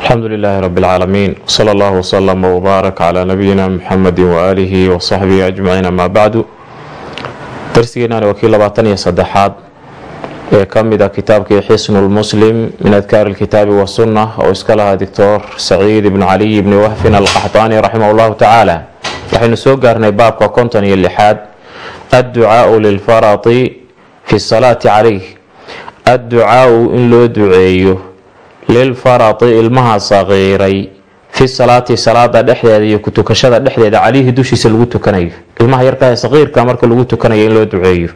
alxamdu lilaahi rabi اlcaalamiin wsala allahu wslama wbaarak calaa nabiyina muxamedi waaalihi wasaxbihi ajmaciin amaa bacdu darsigeenani waa kii labaatan iyo saddexaad ee ka mid a kitaabkii xisnu lmuslim min adkaari lkitaabi wasunna oo iska lahaa doctor saciid ibnu caliy ibni wahfin alqaxdaani raximah llahu tacaala. Waxaynu soo gaarnay baabka konton iyo lixaad. Adducaau lilfarati fi salaati calayh. Adducaau in loo duceeyo lilfarati ilmaha saqiiray fi salaati salaada dhexdeeda iyo kutukashada dhexdeeda calayhi dushiisa lagu tukanayo ilmaha yarkaah saqiirka marka lagu tukanayo in loo duceeyo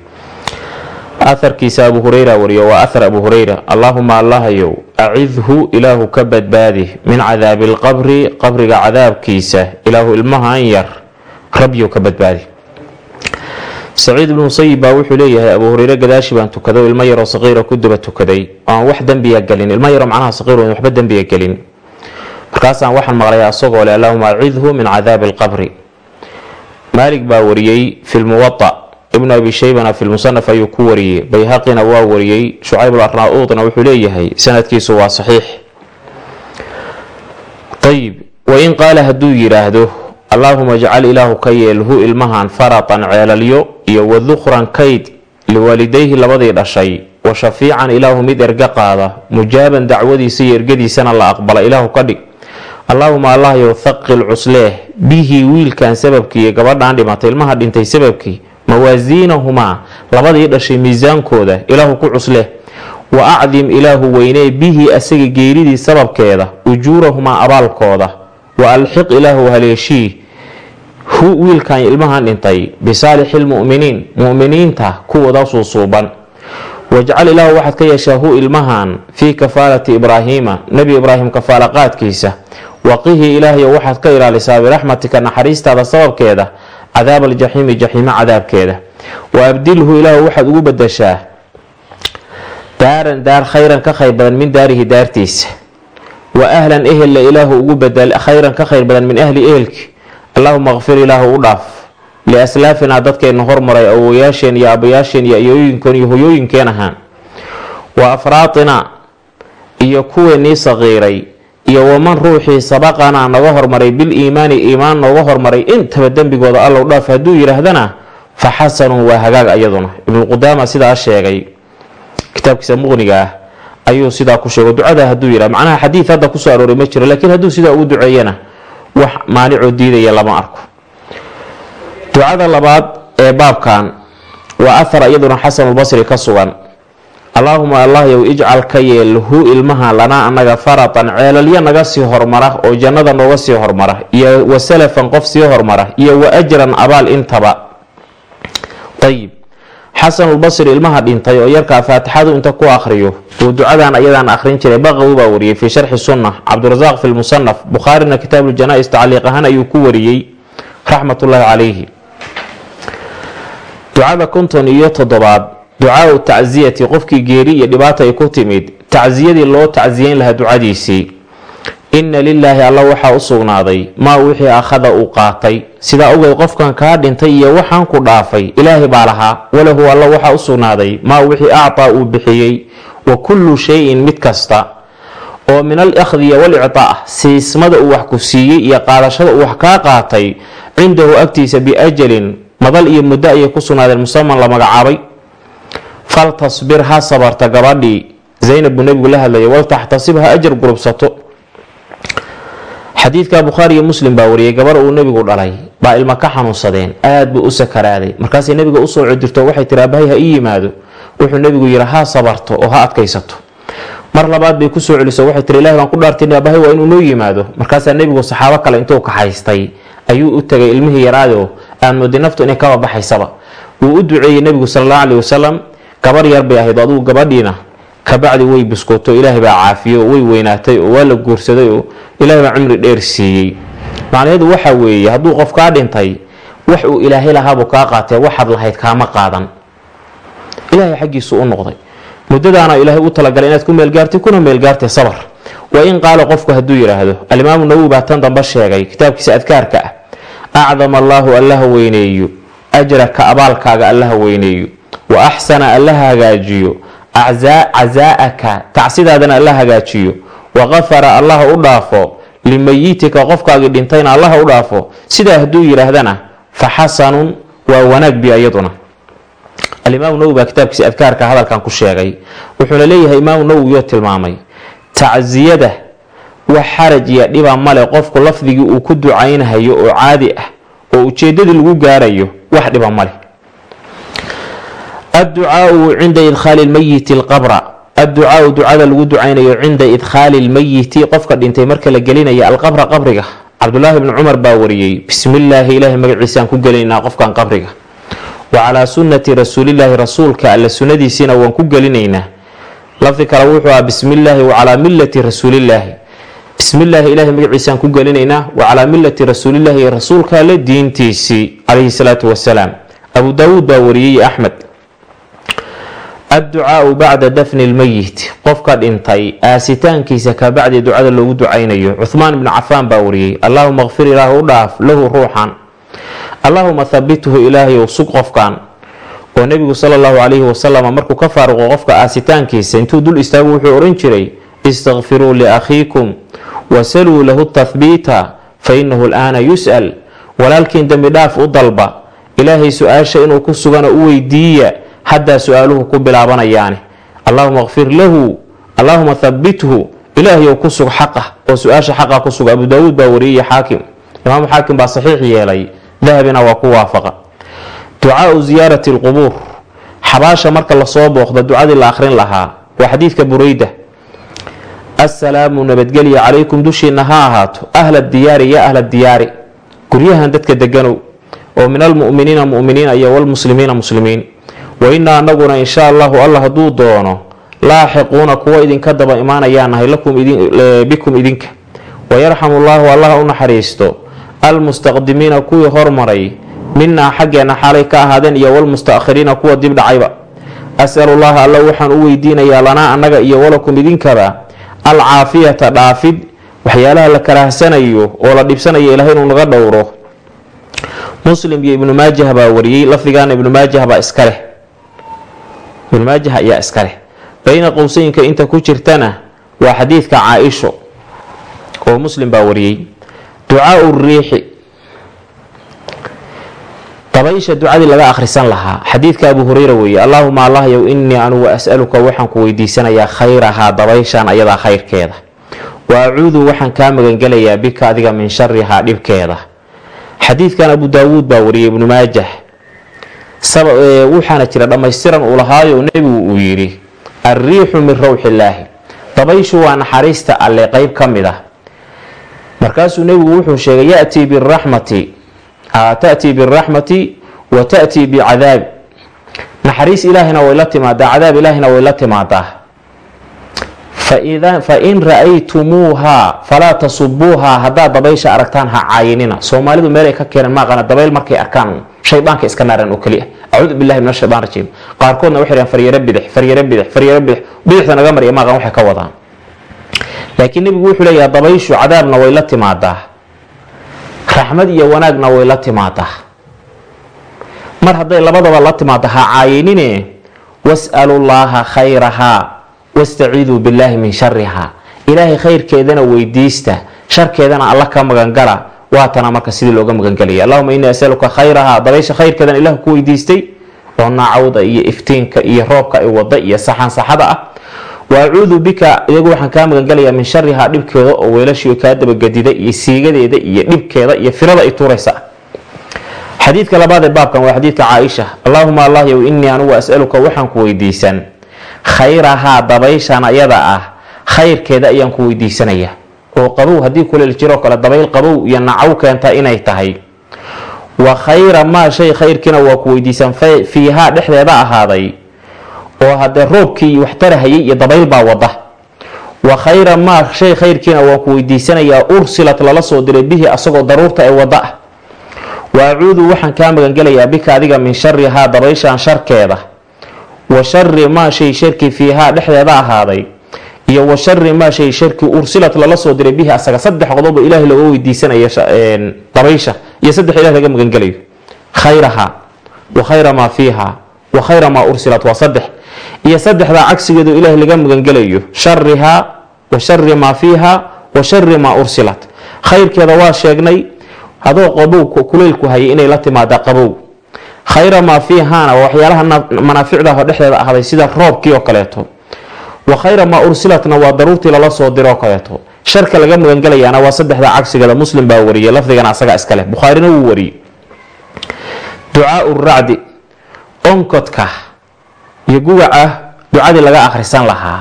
aharkiisa abu hureyra wariyo waa ahar abu hureyra allaahuma allahayow acidhu ilaahu ka badbaadi min cadaabi lqabri qabriga cadaabkiisa ilaahu ilmahan yar rabyow ka badbaadi saciid ibnu musayib baa wuxuu leeyahay abu hureyre gadaashi baan tukaday ilmo yaroo saqiira ku duba tukaday. Aan wax dembiya gelin ilmo yaro macnaha saqiir waxba dembiya gelin markaasaan waxaan maqlay asagoo le allahuma acidhu min cadaabi alqabri. Maalig baa wariyey fi lmuwaa ibnu abi shaybana fi lmusanaf ayuu ku wariyey. Bayhaqina waa wariyey shucayb arnauudna wuxuu leeyahay sanadkiisu waa saxiix. Ayib wain qaala hadduu yidhaahdo allaahuma jcal ilaahu ka yeel hu ilmahan faratan ceelalyo iyo wadukhran kayd liwaalidayhi labadii dhashay wa shafiican ilaahu mid erga qaada mujaaban dacwadiisa iyo ergadiisana la aqbala ilaahu ka dhig. Allaahuma allahyow thaqil cusleeh bihi wiilkan sababkii gabadhan dhimatay ilmaha dhintay sababkii mawaasiinahumaa labadii dhashay miisaankooda ilaahu ku cusleh. Wa acdim ilaahu weynee bihi asaga geeridii sababkeeda ujuurahumaa abaalkooda. Wa alxiq ilaahu haleeshii hu wiilkan ilmahan dhintay bisaalixi lmu'miniin mu'miniinta kuwooda suusuuban wajcal ilaahu waxaad ka yeeshaa hu ilmahan? Fii kafaalati ibraahiima nebi ibraahim kafaalaqaadkiisa waqihi ilaahayo waxaad ka ilaalisaa biraxmatika naxariistaada sababkeeda cadaab aljaxiimi jaxiimo cadaabkeeda. Wa abdilhu ilaahu waxaad ugu badashaa daaran daar khayran ka khayr badan min daarihi daartiisa wa ahlan ehella ilaahu ugu badal khayran ka khayr badan min ahli ehelki allaahuma kfir ilaahu u dhaaf. Liaslaafinaa dadkeenna hormaray awoyaasheen iyo abayaasheen iyo ayooyinkoon iyo hoyooyinkeen ahaan. Wa afraatina iyo kuweenii saqiiray iyo waman ruuxii sabaqanaa naga hormaray bil iimaani iimaan nooga hormaray intaba dembigooda allow dhaaf. Hadduu yidhaahdana fa xasanun waa hagaag ayaduna. Ibnuqudaama sidaa sheegay kitaabkiisa muqniga ah ayuu sidaa ku sheego ducada hadduu yidhah macnaha xadiid hadda ku soo arooray ma jiro laakiin hadduu sidaa ugu duceeyana wax maanicoo diidaya lama arko. Ducada labaad ee baabkan waa ahar iyaduna xasanulbasri ka sugan. Allaahuma allahyow ijcal ka yeel hu ilmaha lanaa annaga faratan ceelalyo naga sii hormara oo jannada nooga sii hormara iyo wa salafan qof sii hormara iyo wa ajran abaal intaba. Ayib xasanulbasri ilmaha dhintay oo yarkaa faatixadu inta ku akhriyo uu ducadan ayadaan akhrin jiray baqawi baa wariyey fii sharxi sunna cabdirasaaq fi lmusanaf bukhaarina kitaabuljanaais tacliiq ahaan ayuu ku wariyey raxmatullaahi calayhi. Ducada konton iyo toddobaad ducaau tacsiyati qofkii geeri iyo dhibaata ay ku timid tacsiyadii loo tacsiyeyn lahaa ducadiisii inna lilaahi alla waxaa u sugnaaday maa wixii akhada uu qaatay. Sidaa ogeed qofkan kaa dhintay iyo waxaan ku dhaafay ilaahay baa lahaa walahu alla waxaa u sugnaaday maa wixii actaa uu bixiyey. Wa kullu shayin mid kasta oo min al ikhdiya walictaa siismada uu wax ku siiyey iyo qaadashada uu wax kaa qaatay cindahu agtiisa biajalin madal iyo muddo ayay ku sugnaadeen musaman la magacaabay. Fal tasbir ha sabarta gabadhii zaynab buu nebigu la hadlayay waltaxtasib ha ajar gurubsato xadiidka bukhaari iyo muslim baa wariyay gabar uu nebigu dhalay baa ilma ka xanuunsadeen aad buu u sakaraaday. Markaasay nebiga u soo codirto waxay tiri abahay ha ii yimaado. Wuxuu nebigu yidhi ha sabarto oo ha adkaysato. Mar labaad bay ku soo celiso waxay tiri ilahi baan ku dhaartin abahay waa inuu noo yimaado. Markaasaa nebigu saxaabo kale intuu kaxaystay ayuu u tegay ilmihii yaraado aan moodi naftu inay kaba baxaysaba. Wuu u duceeyey nebigu sal allahu caleyhi wasalam gabar yar bay ahayd adugu gabadhiina kabacdi way biskooto ilaahay baa caafiyo oo way weynaatay oo waa la guursaday oo ilaahay baa cumri dheer siiyey. Macnaheedu waxa weeye hadduu qof kaa dhintay wax uu ilaahay lahaabuu kaa qaatee waxaad lahayd kaama qaadan. Ilaahay xaggiisu u noqday. Muddadaana ilaahay u talagalay inaad ku meelgaartay kuna meelgaartay sabar. Wa in qaala qofku hadduu yidhaahdo alimaamu nawowi baa tan dambe sheegay kitaabkiisa adkaarka ah acdama allaahu allaha weyneeyo ajraka abaalkaaga allaha weyneeyo wa axsana alla hagaajiyo cazaa'aka tacsidaadana alla hagaajiyo. waqafara allaha u dhaafo. limayitika qofkaagii dhintayna allaha u dhaafo. sidaa hadduu yidhaahdana fa xasanun waa wanaag bi iyaduna alimaamu nawowi baa kitaabkiisa adkaarka hadalkan ku sheegay. wuxuuna leeyahay imaamu nawowi oo tilmaamay. tacsiyada wax xaraj iyo dhiba male qofku lafdigii uu ku ducaynhayo oo caadi ah oo ujeedadii lagu gaarayo wax dhiba male adducaau cinda idkhaali lmayiti lqabra adducaau ducada lagu ducaynayo cinda idkhaali lmayiti qofka dhintay marka la gelinayo alqabra qabriga cabdulaahi bni cumar baa wariyey bismillaahi ilaahay magaciisaan ku gelinaynaa qofkan qabriga wa calaa sunnati rasuulilaahi rasuulka alle sunnadiisiina waan ku gelinaynaa lafdi kale wuxuu aha bismillaahi wa calaa millati rasuulillaahi bismillaahi ilaahay magaciisaan ku gelinaynaa wa millati rasuulillaahi rasuulka alle diintiisii calayhi salaatu wasalaam abu daawuud baa wariyey axmed adducaau bacda dafni lmayit qofka dhintay aasitaankiisa ka bacdi ducada loogu ducaynayo cuhmaan bni cafaan baa wariyey allaahuma kfir ilaah u dhaaf lahu ruuxan. Allaahuma habithu ilaahayow sug qofkan. Oo nebigu sala allahu calayhi wasalam markuu ka faaruqo qofka aasitaankiisa intuu dul istaago wuxuu odhan jiray istakfiruu liakhiikum wasaluu lahu tahbiita fa innahu alaana yus'al. Walaalkiin dembi dhaaf u dalba. Ilaahay su'aasha inuu ku sugana u weydiiya haddaa su'aaluhu ku bilaabanayaani allaahuma kfir lahu allaahuma habithu ilaahayow ku sug xaqa oo su'aasha xaqa ku suga abu daawuud baa wariyey xaakim imaamu xaakim baa saxiix yeelay dahabina waa ku waafaqa ducaau ziyaarati lqubuur xabaasha marka la soo booqda ducadii la akhrin lahaa waa xadiidka bureyda assalaamu nabadgelya calaykum dushiina ha ahaato ahla diyaari ya ahla diyaari guryahan dadka deganow oo min almuminiina muminiina iyo walmuslimiina muslimiin wa inaa anaguna insha allahu alla hadduu doono laaxiquuna kuwa idinka daba imaanayaanahay bikum idinka. Wayarxamu llaahu allaha u naxariisto almustaqdimiina kuwii hormaray minaa xaggeena xaalay ka ahaadeen iyo walmustakhiriina kuwa dib dhacayba. Asalu llaha alla waxaan u weydiinayaa lanaa annaga iyo walakum idinkaba alcaafiyata dhaafid waxyaalaha la karaahsanayo oo la dhibsanayo ilahay inuu naga dhowro. Muslim iyo ibnu maajah baa wariyey lafdigaana ibnu maajah baa iska leh maajah ayaa iska leh. Bayna qowsayinka inta ku jirtana waa xadiidka caa-isho oo muslim baa wariyey. Ducaau riixi. Dabaysha ducadii laga akhrisan lahaa. Xadiidka abu hureyra weeye allaahuma allahyow innii anugu as'aluka waxaan ku weydiisanayaa khayrahaa dabayshan ayadaa khayrkeeda. Wa acuudu waxaan kaa magangelayaa bika adiga min sharihaa dhibkeeda. Xadiidkan abu daawuud baa wariyay ibnu maajah waxaana jira dhammaystiran uu lahaayo nebigu uu yidhi alriixu min rawxillaahi. Dabayshu waa naxariista alle qeyb ka mid ah. Markaasuu nebigu wuxuu sheegay yatii biraxmati tatii biraxmati wa tatii bicadaabi naxariis ilaahina way la timaadaa cadaab ilaahina way la timaadaa fain ra'aytumuuhaa falaa tasubuuhaa haddaad dabaysha aragtaan ha caayinina. Soomaalidu meelay ka keeneen maaqana dabayl markay arkaan shaydaanka iska naareen oo keliya acuudu billahi min ashaytaan rajiim. Qaarkoodna waxay dhahan faryaro bidix faryaro bidix faryaro bidix bidixda naga marya maaqan waxay ka wadaan. Laakiin nebigu wuxuu leeyaha dabayshu cadaabna way la timaadaa. Raxmad iyo wanaagna way la timaadaa. Mar hadday labadaba la timaado ha caayinine. Was'alu llaaha khayrahaa wastaciiduu billaahi min sharihaa ilaahay khayrkeedana weydiista sharkeedana alla ka magangala. Waatana marka sidii looga magangelaya allahuma innii asaluka khayrahaa dabaysha khayrkeedan ilah ku weydiistay. Oo naacawda iyo iftiinka iyo roobka ay wada iyo saxan saxada ah. Wa bika iyagu waxaan kaa magangelayaa min sharihaa dhibkeeda oo weelashii kaa dabagadida iyo siigadeeda iyo dhibkeeda iyo firada ay tuuraysa. Xadiidka labaad ee baabkan waa xadiidka caaisha. Allaahuma allahyow innii anugu as'aluka waxaan ku weydiisan khayrahaa dabayshan ayada ah khayrkeeda ayaan ku weydiisanaya. Oo qabow haddii kuleel jiroo kale dabayl qabow iyo nacaw keenta inay tahay. Wa khayra maa shay khayrkiina waa ku weydiisan fiihaa dhexdeeda ahaaday. Oo haddee roobkii wax tarahayay iyo dabayl baa wada wa khayra maa shay khayrkiina waan ku weydiisanayaa ursilat lala soo diray bihi asagoo daruurta ee wada ah wa acuudu waxaan kaa magangelayaa bika adiga min sharihaa dabayshan sharkeeda wa shari maa shay sharki fiihaa dhexdeeda ahaaday. Iyo wa maa shay sharki ursilat lala soo diray bihi asaga saddex qodobo ilaahay looga weydiisanaya dabaysha. Iyo saddex ilaah laga magangelayo. Khayrahaa wa khayra maa fiihaa wa khayra maa ursilat waa saddex. Iyo saddexdaa cagsigeedu ilaahay laga magangelayo. Sharihaa wa shari maa fiiha wa shari maa ursilat. Khayrkeeda waa sheegnay adoo qabow kuleylku hayay inay la timaada qabow khayra maa fiihaana waxyaalaha manaaficdaho dhexdeeda ahday sida roobkii oo kaleeto. Wa khayra maa ursilatna waa daruurtii lala soo diroo kaleeto. Sharka laga magangelayaana waa saddexda cagsigeeda muslim baa wariyay lafdigana asaga iskaleh bukhaarina wuu wariyey. Ducaau racdi onkodka iyo gugaca ducadii laga akhrisan lahaa.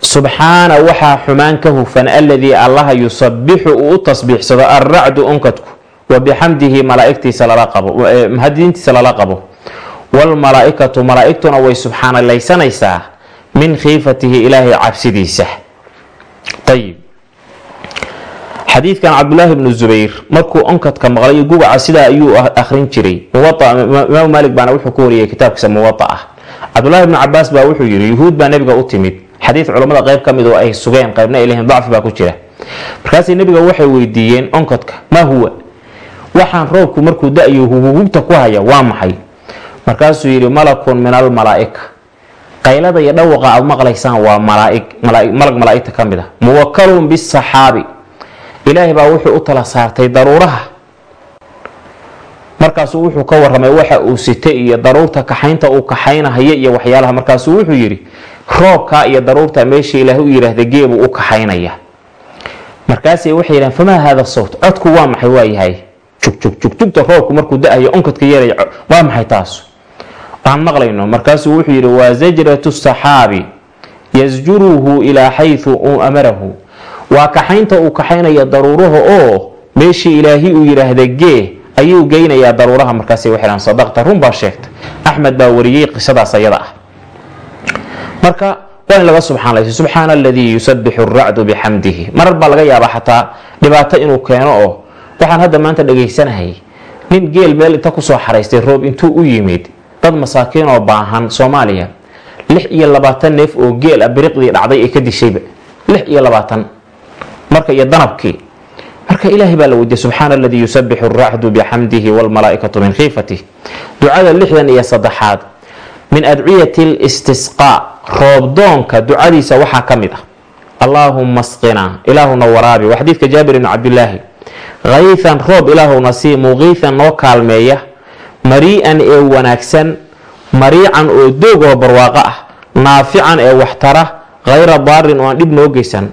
Subxaana waxaa xumaan ka hufan aladii allaha yusabixu uu u tasbiixsado alracdu onkodku wa bixamdihi lala qabo mahadiintiisa lala qabo wlmalaaikatu malaaigtuna way subxaanalaysanaysaa min khiifatihi ilaahay cabsidiisa ayib xadiidkan cabdulaahi bnu zubayr markuu onkadka maqlay gugaca sidaa ayuu akhrin jiray imaam maalik baana wuxuu ku wariyay kitaabkiisa muwaa ah cabdulaahi bnu cabaas baa wuxuu yidhi yuhuud baa nebiga u timid xadiid culammada qayb ka mid oo ay sugeen qaybna ay lehiin dacfi baa ku jira markaasay nebiga waxay weydiiyeen onkadka maa huwa waxaan roobku markuu da-yo huhubta ku haya waa maxay? Markaasuu yidhi malakun min almalaaika qaylada iyo dhawaqa aad maqlaysaan waa malag malaaigta ka mid a muwakalun bisaxaabi ilaahay baa wuxuu u tala saartay daruuraha. Markaasuu wuxuu ka waramay waxa uu sitay iyo daruurta kaxaynta uu kaxaynahaya iyo waxyaalaha. Markaasuu wuxuu yidhi roobka iyo daruurta meesha ilaahay u yidhaahda geebuu u kaxaynaya. Markaasay waxay yidhahan famaa haada sawt? Codku waa maxay? Waayahay jugjugjugjugta roobku markuu da'ayo onkadka yeelay waa maxay taas? Aan maqlayno markaasuu wuxuu yidhi waa zajratu saxaabi yasjuruhu ilaa xaysu amarahu. Waa kaxaynta uu kaxaynaya daruuraha oo meeshii ilaahi uu yidhaahda gee ayuu geynayaa daruuraha markaasay waxay dhahan sadaqta run baa sheegta. Axmed baa wariyey qisadaas ayada ah. Marka waa in laga subxaanlaysa subxaana aladii yusabixu racdu bixamdihi marar baa laga yaabaa xataa dhibaato inuu keeno oo waxaan hadda maanta dhegaysanahay nin geel meel inta ku soo xaraystay roob intuu u yimid dad masaakiin oo baahan soomaaliya. Lix iyo labaatan neef oo geel ah biriqdii dhacday ee ka dishayba lix iyo labaatan. Marka iyo danabkii. Marka ilaahay baa la weydiiyey subxaana aladii yusabixu racdu bixamdihi wlmalaaikatu min khiifatih ducada lixdan iyo saddexaad. Min adciyati listisqaa roobdoonka ducadiisa waxaa ka mid ah allaahuma asqinaa ilaahuna waraabi waa jaabir ibni cabdilaahi kayfan roob ilaahuna sii muqiifan noo kaalmeeya marii'an ee wanaagsan mariican oo doog oo barwaaqo ah naafican ee waxtara khayra daarin oo aan dhib noo geysan.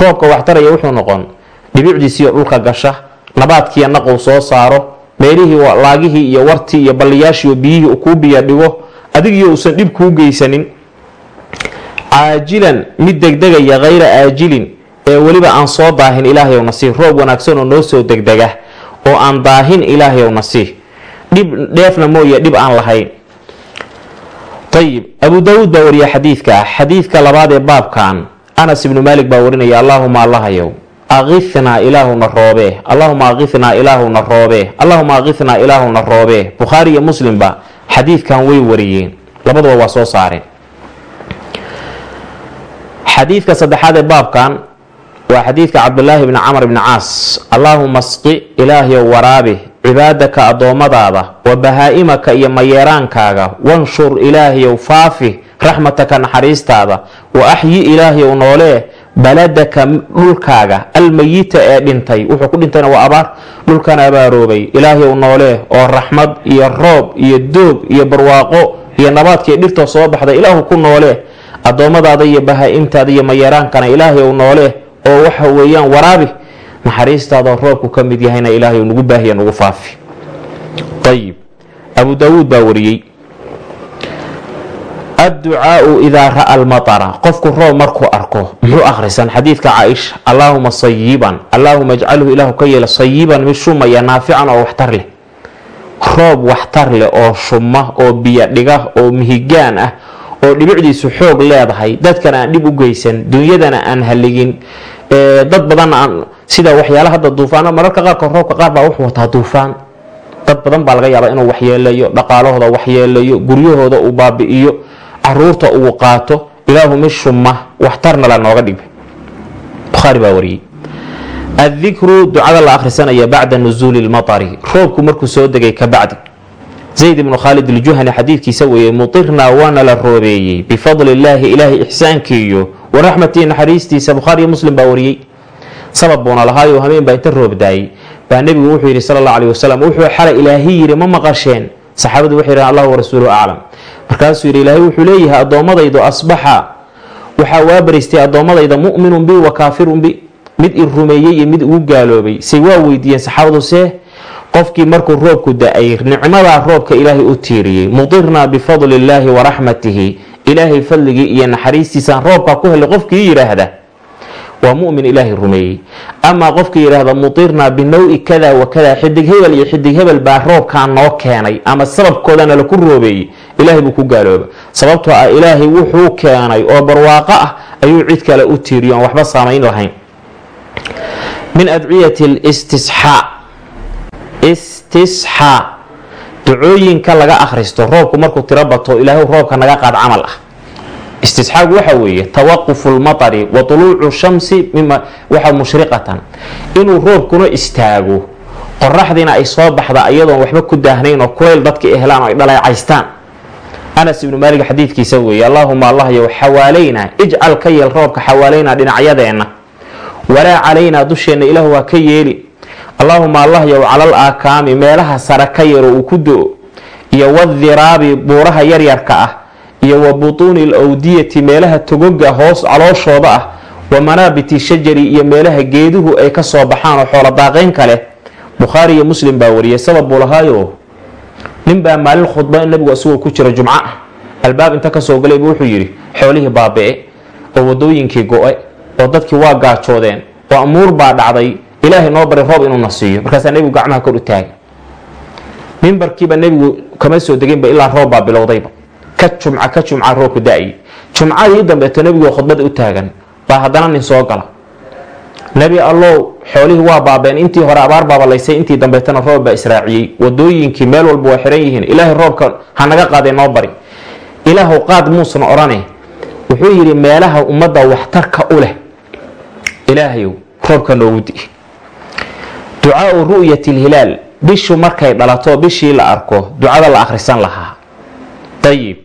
Roobka waxtaraya wuxuu noqon dhibicdiisiiyo dhulka gasha nabaadkiiyo naqow soo saaro meelihii laagihii iyo wartii iyo balliyaashiiyo biyihii kuu biyo dhigo adigiyo uusan dhib kuu geysanin. Caajilan mid degdegaya khayra aajilin ee weliba aan soo daahin ilaahayow nasii roob wanaagsan oo noo soo degdega oo aan daahin ilaahayow nasii dhib dheefna mooye dhib aan lahayn. Ayib abu daawuud baa wariya xadiidka. Xadiidka labaad ee baabkan anas ibnu maalik baa warinaya allaahuma allahayow aqithnaa ilaahuna roobee allahuma aqithnaa ilaahuna roobee allahuma aqithnaa ilaahuna roobee bukhaari iyo muslimba xadiidkan way wariyeen. Labaduba waa soo saareen. Xadiidka saddexaad ee baabkan waa xadiidka cabdulaahi bni camr bni caas. Allaahuma asqi ilaahyow waraabi cibaadaka addoommadaada wa bahaa-imaka iyo mayeeraankaaga. Wanshur ilaahyow faafi raxmataka naxariistaada. Wa axyi ilaahyow noolee baladaka dhulkaaga. Almayita ee dhintay wuxuu ku dhintayna waa abaar. Dhulkan abaaroobay. Ilaahyow noolee oo raxmad iyo roob iyo doog iyo barwaaqo iyo nabaadka iyo dhirta soo baxda ilaahu ku noolee. Addoommadaada iyo bahaa-imtaada iyo mayeeraankana ilaahyow noolee oo waxa weeyaan waraabi naxariistaadoo roobku ka mid yahayna ilaahay nugu baahiya nugu faafi. Ayib abu daawuud baa wariyey. Adducaau idaa ra'a almatara. Qofku roob markuu arko muxuu akhrisan xadiidka caaisha allaahuma sayiban allaahuma ajcalhu ilaahu ka yeela sayiban mid shumaya naafican oo waxtar leh. Roob waxtar leh oo shuma oo biyo dhiga oo mihigaan ah oo dhibicdiisu xoog leedahay dadkana aan dhib u geysan dunyadana aan haligin dad badanna aan sida waxyaala hadda duufaan mararka qaarkood roobka qaar baa wuxuu wataa duufaan. Dad badan baa laga yaabaa inuu waxyeelayo dhaqaalahooda waxyeelayo guryahooda uu baabi'iyo carruurta uu qaato ilaahu mid shuma waxtarna la nooga dhigay bukhaari baa wariyey. Addikru ducada la akhrisanaya bacda nusuuli lmatari roobku markuu soo degay ka bacdi. Zayd ibnu khaalid iljuhani xadiidkiisa weeye mutirnaa waana la roobeeyey. Bifadli illaahi ilaahay ixsaankiiyo waraxmatii naxariistiisa bukhaariyo muslim baa wariyey. Sabab buuna lahaayo habeen baa inta roobdaayey. Baa nebigu wuxuu yidhi sala alla alih wasalam wuxuu xalay ilaahi yidhi ma maqasheen. Saxaabadu waxay yidhahan allah warasuuluhu aclam markaasuu yidhi ilaahay wuxuu leeyahay addoommadaydu asbaxa. Waxaa waa bariistay addoommadayda mu'minun bi wa kaafirun bi. Mid i rumeeyey iyo mid ugu gaaloobay. Say waa weydiiyeen saxaabadu see qofkii markuu roobku da'ay nicmadaa roobka ilaahay u tiiriyey. Mudirnaa bifadli illaahi wa raxmatihi ilaahay fadligii iyo naxariistiisaan roobkaa ku helay qofkii yidhaahda waa mumin ilaahay rumeeyey. Amaa qofkii yidhaahda mutirnaa binawi kada wa xidig hebel iyo xidig hebel baa roobkaa noo keenay ama sababkoodana laku roobeeyey. Ilaahay buu ku gaalooba. Sababtoo ah ilaahay wuxuu keenay oo barwaaqo ah ayuu cid kale u tiiriyo aan waxba saamayn lahayn. Min adciyati listisxaa istisxaa ducooyinka laga akhristo roobku markuu tiro bato ilaahay roobka naga qaad camal ah. Istisxaagu waxa weeye tawaqufu lmatari wa tuluucu shamsi waxa mushriqatan. Inuu roobkuna istaago qoraxdiina ay soo baxda iyadoon waxba ku daahnayn oo kulayl dadka helaan oo ay dhaleecaystaan. Anas ibnu maalig xadiidkiisa weeye allaahuma allah yow xawaalayna ijcal ka yeel roobka xawaalayna dhinacyadeenna. Walaa calaynaa dusheenna ilaahu waa ka yeeli allaahuma allah yow calal aakaami meelaha sare ka yaro uu ku do-o iyo wadiraabi buuraha yaryarka ah iyo wa butuuni lawdiyati meelaha togoga hoos calooshooda ah wa manaabiti shajari iyo meelaha geeduhu ay ka soo baxaan oo xoolo daaqeyn kale. Bukhaari iyo muslim baa wariyay sabab buu lahaayo. Nin baa maalin khudba nabigu isagoo ku jira jumco ah. Albaab inta ka soo galaybu wuxuu yidhi xoolihii baabi'e oo wadooyinkii go-e oo dadkii waa gaajoodeen oo amuur baa dhacday ilaahay noo bari roob inuuna siiyo markaasaa nebigu gacmaha kor u taagay mimbarkiiba nebigu kama soo deginba ilaa roob baa bilowdayba. Ka jumca ka jumca roobku da'ay jumcadii dambeeto nebigoo khudbada u taagan baa haddana nin soo gala. Nebi allow xoolihii waa baabeen intii hore abaar baabalaysay intii dambeetana roob baa israaciyey. Wadooyinkii meel walba waa xiran yihiin. Ilaahay roobka ha naga qaadee noo bari. Ilaahu qaad muusan odhane wuxuu yidhi meelaha ummadda waxtarka u leh ilaahayow roobka noogu di ducaau ru'yati lhilaal bishu markay dhalato bishii la arko ducada la akhrisan lahaa. Ayib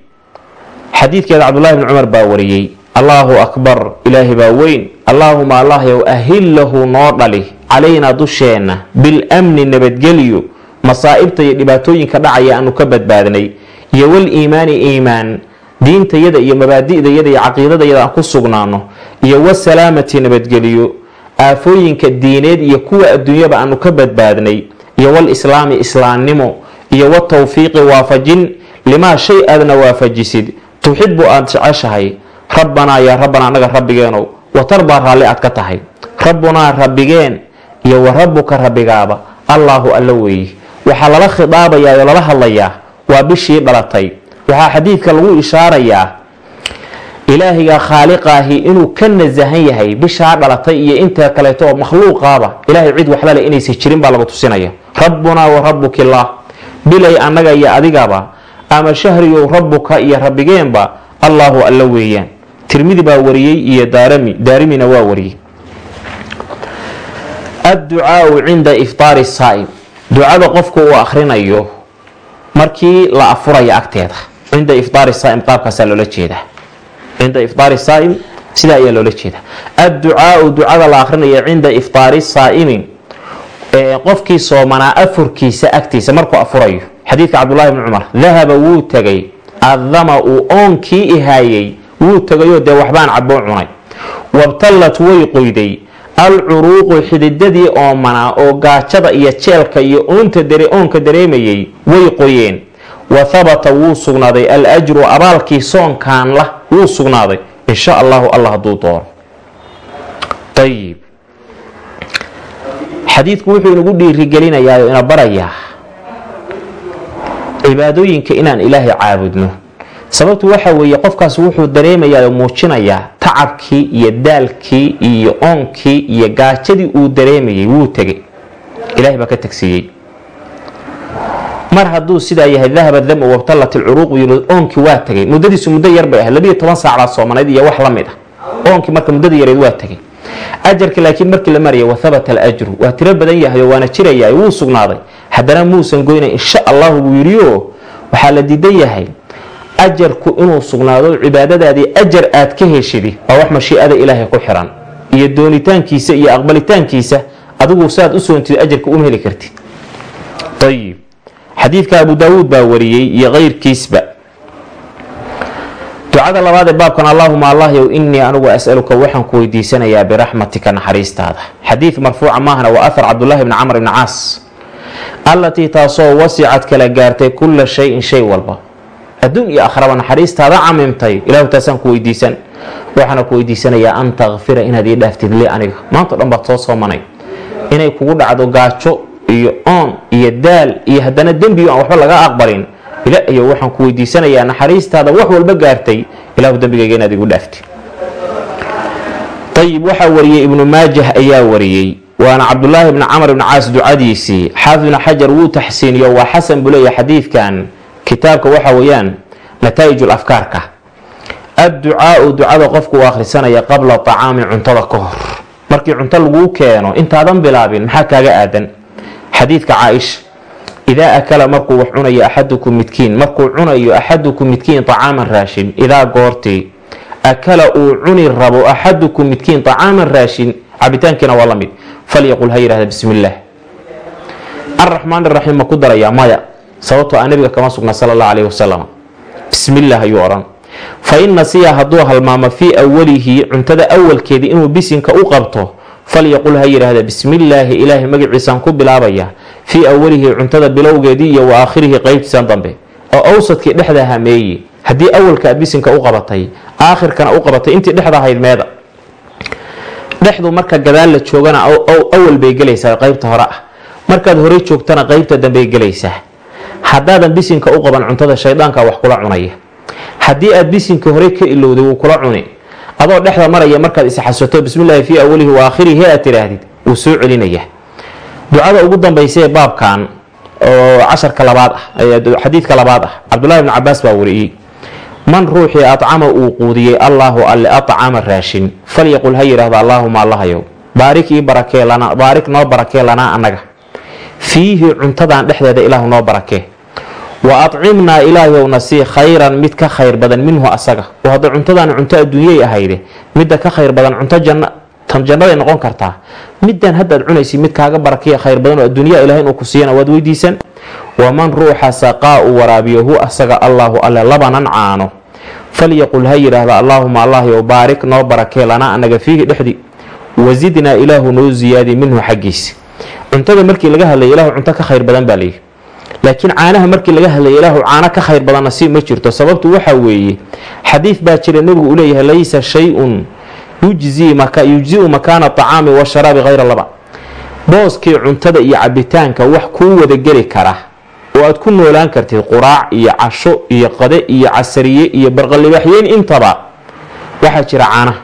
xadiidkeeda cabdullahi bni cumar baa wariyey allaahu akbar ilaahi baa weyn. Allaahuma allahyow ahillahu noo dhali calaynaa dusheenna bilamni nabadgelyo. Masaa'ibta iyo dhibaatooyinka dhacaya aanu ka badbaadnay. Iyo waliimaani iimaan diintayada iyo mabaadi'dayada iyo caqiidadayada aan ku sugnaano. Iyo wasalaamati nabadgelyo aafooyinka diineed iyo kuwa adduunyaba aanu ka badbaadnay iyo walislaami islaamnimo iyo watawfiiqi waafajin limaa shay aadna waafajisid. Tuxibu aad jeceshahay. Rabbanaa yaa rabbanaa anaga rabbigeenow watardaa raalli aad ka tahay. Rabbunaa rabbigeen iyo wa rabbuka rabbigaaba allaahu alla weeye waxaa lala khidaabayaa oo lala hadlayaa waa bishii dhalatay. Waxaa xadiidka lagu ishaarayaa ilaahiga khaaliqaahi inuu ka nasahan yahay bishaa dhalatay iyo inta kaleeto oo makhluuqaaba ilaahay cid waxla leh inaysan jirin baa lagu tusinaya. Rabbunaa wa rabbukillaah bilay annaga iyo adigaba ama shahriyow rabbuka iyo rabbigeenba allaahu alla weeyaan. Tirmidi baa wariyey iyo daarimina waa wariyey. Adducaau cinda iftaari saa'im. Ducada qofku uu akhrinayo markii la afuraya agteeda cinda iftaari saa'im qaabkaasaa loola jeedaa cinda iftaari saa'im sidaa ayaa loola jeedaa adducaau ducada la akhrinayo cinda iftaari saa'imi qofkii soomanaa afurkiisa agtiisa markuu afurayo xadiidka cabdullahi bni cumar dahaba wuu tegay adama uu oonkii ihaayey wuu tegayoo dee waxbaan caboo cunay wabtallat way qoyday alcuruuqu xididadii oomanaa oo gaajada iyo jeelka iyo oonka dareemayay way qoyeen wa habata wuu sugnaaday al ajru abaalkii soonkaan lah wuu sugnaaday. Insha allahu allah hadduu doono ayib xadiidku wuxuu inagu dhiirigelinayaa oo ina barayaa cibaadooyinka inaan ilaahay caabudno. Sababtu waxa weeye qofkaas wuxuu dareemayaa oo muujinayaa tacabkii iyo daalkii iyo oonkii iyo gaajadii uu dareemayay wuu tegay ilahay baa ka tegsiiyey mar hadduu sidaa yahay dahaba damu wabtallat ilcuruuqu yiri oonkii waa tegay muddadiisu muddo yar bay ahayd labiyo toban saacdaad soomanayd iyo wax la ah. Oonkii marka muddada yareed waa tegay ajarka laakiin markii la maraya wahabata alajru waa tiro badan yahay oo waana jiraya wuu sugnaaday. Haddana muusan goyna insha allahu buu yidhioo waxaa la diidan yahay ajarku inuu sugnaado cibaadadaadii ajar aad ka heshidi waa wax mashiicada ilaahay ku xiran. Iyo doonitaankiisa iyo aqbalitaankiisa adigu saad u soontid ajarka uma heli kartid xadiidka abu daawuud baa wariyey iyo keyrkiisba. Ducada labaad ee baabkan allaahuma allahyow innii anigu as'aluka waxaan ku weydiisanayaa biraxmatika naxariistaada. Xadiid marfuuca maahna waa ahar cabdulahi bni camr ibni caas. Allatii taasoo wasicad kala gaartay kulla shayin shay walba. Adduun iyo akhraba naxariistaada camimtay ilahu taasaan ku weydiisan. Waxaana ku weydiisanayaa an takfira inaad ii dhaaftid li aniga. Maanta dhan baad soo soomanay. Inay kugu dhacdo gaajo iyo oon iyo daal iyo haddana dembigo aan waxba laga aqbalin. Ilaayo waxaan ku weydiisanayaa naxariistaada wax walba gaartay. Ilahu dembigayga inaad igu dhaaftid. Ayib waxaa wariyey ibnu maajah ayaa wariyey. Waana cabdulaahi bni camr ibni caas ducadiisii. Xaafid ibni xajar wuu taxsiiniyo waa xasan buu leeyahay xadiidkan. Kitaabka waxa weeyaan nataa'ij afkaarka. Adducaau ducada qofku uu akhrisanaya qabla acaami cuntada ka hor. Markii cunto laguu keeno intaadan bilaabin maxaa kaaga aadan xadiidka caaisha idaa akala markuu wax cunayo axadukum midkiin markuu cunayo axadukum midkiin acaaman raashin idaa goortii akala uu cuni rabo axadukum midkiin acaaman raashin cabitaankiina waa la mid. Falyaqul ha yidhahda bismi illaah iraxiim ma ku darayaa maya sababtoo a nabiga kama sugna sala allah calayhi wasalam bismillaah ayuu odhan. Fa in nasiya hadduu halmaamo fii awalihi cuntada awalkeedii inuu bisinka u qabto falyaqul ha yidhaahda bismillaahi ilaahay magaciisaan ku bilaabaya fii awalihi cuntada bilowgeedii iyo wa aakhirihi qeybtiisan dambe oo awsadkii dhexda hameeye haddii awalka aad bisinka u qabatay aakhirkana u qabatay intii dhexda ahayd meeda dhexdu marka gadaal la joogana awal bay gelaysaa qeybta hore ah markaad horey joogtana qeybta dambey gelaysaa haddaadan bisinka u qaban cuntada shaydaanka wax kula cunaya haddii aad bisinka hore ka ilowday wuu kula cuni adoo dhexda maraya markaad isxasato bismillaahi fii awalihi wa aad tidhaahdid wuu soo celinaya ducada ugu dambaysa ee baabkan oo casharka labaad ah xadiidka labaad ah cabdullahi bni cabaas baa wariyey man ruuxii acama uu quudiyey allaahu alle acama raashin. Falyaqul ha yidhaahdo allaahuma allahayow baarik ii barakee lanaa baarik noo barakee lanaa annaga. Fiihi cuntadan dhexdeeda ilaahu noo barakee wa acimnaa ilaahowna sii khayran mid ka khayr badan minhu asaga. Oo hadda cuntadan cunto adduunyay ahayde midda ka khayr badan cunto janna tan jannaday noqon kartaa. Middan haddaad cunaysid mid kaaga barakiya khayr badan oo adduunyaa ilahay inuu ku siiyana waad weydiisan waman ruuxa saqaa u waraabiyo asaga allaahu alle labanan caano. Falyaqul ha yidhaahda allaahuma allahyow baarik noo barakee lanaa anaga fiihi dhexdi. Wasidnaa ilaahu noo ziyaadi minhu xaggiisa cuntada markii laga hadlaya ilahu cunto ka khayr badan baa layidhi laakiin caanaha markii laga hadlaya ilaahu caano ka khayr badanna si ma jirto. Sababtu waxaa weeye xadiid baa jira nebigu uu leeyahay laysa shay-un yujziu makaana acaami washaraabi hayra laba. Booskii cuntada iyo cabitaanka wax kuu wadageli kara oo aad ku noolaan kartid quraac iyo casho iyo qade iyo casariye iyo barqalibaaxyeyn intaba waxaa jira caanaha.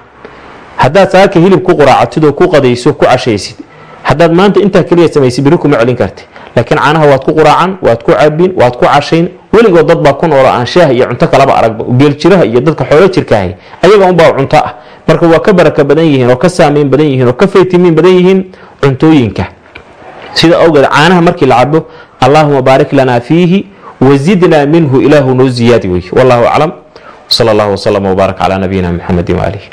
Haddaad saaka hilib ku quraacatid oo ku qadayso ku cashaysid haddaad maanta intaa keliya samaysid biri kuma celin karti laakiin caanaha waad ku quraacan waad ku cabin waad ku cashayn. Weligood dad baa ku noolo aan shaah iyo cunto kalaba aragba geeljiraha iyo dadka xoolo jirkaahay. Ayaga unbaa cunto ah. Marka waa ka baraka badan yihiin oo ka saameyn badan yihiin oo ka faytimiin badan yihiin cuntooyinka. Sida awgeed caanaha markii la cabo allaahuma baarik lanaa fiihi wasidnaa minhu ilaahu noo ziyaadi wey wallahu aclam. Sal allahu wslama wbaarak calaa nabiyina muxamedi waaalihi